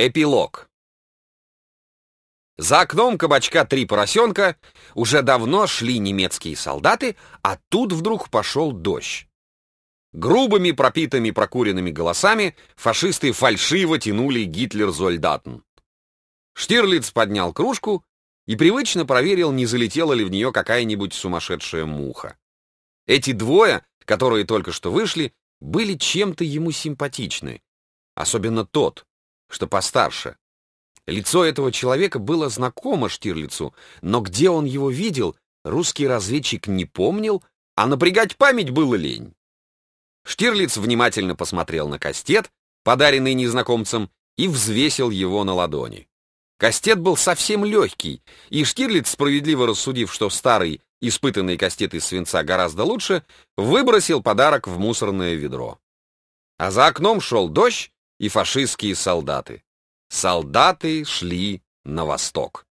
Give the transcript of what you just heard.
Эпилог. За окном кабачка «Три поросенка» уже давно шли немецкие солдаты, а тут вдруг пошел дождь. Грубыми, пропитыми, прокуренными голосами фашисты фальшиво тянули «Гитлер-Зольдатен». Штирлиц поднял кружку и привычно проверил, не залетела ли в нее какая-нибудь сумасшедшая муха. Эти двое, которые только что вышли, были чем-то ему симпатичны. Особенно тот, что постарше. Лицо этого человека было знакомо Штирлицу, но где он его видел, русский разведчик не помнил, а напрягать память было лень. Штирлиц внимательно посмотрел на кастет, подаренный незнакомцем, и взвесил его на ладони. Кастет был совсем легкий, и Штирлиц, справедливо рассудив, что старый, испытанный кастет из свинца гораздо лучше, выбросил подарок в мусорное ведро. А за окном шел дождь, и фашистские солдаты. Солдаты шли на восток.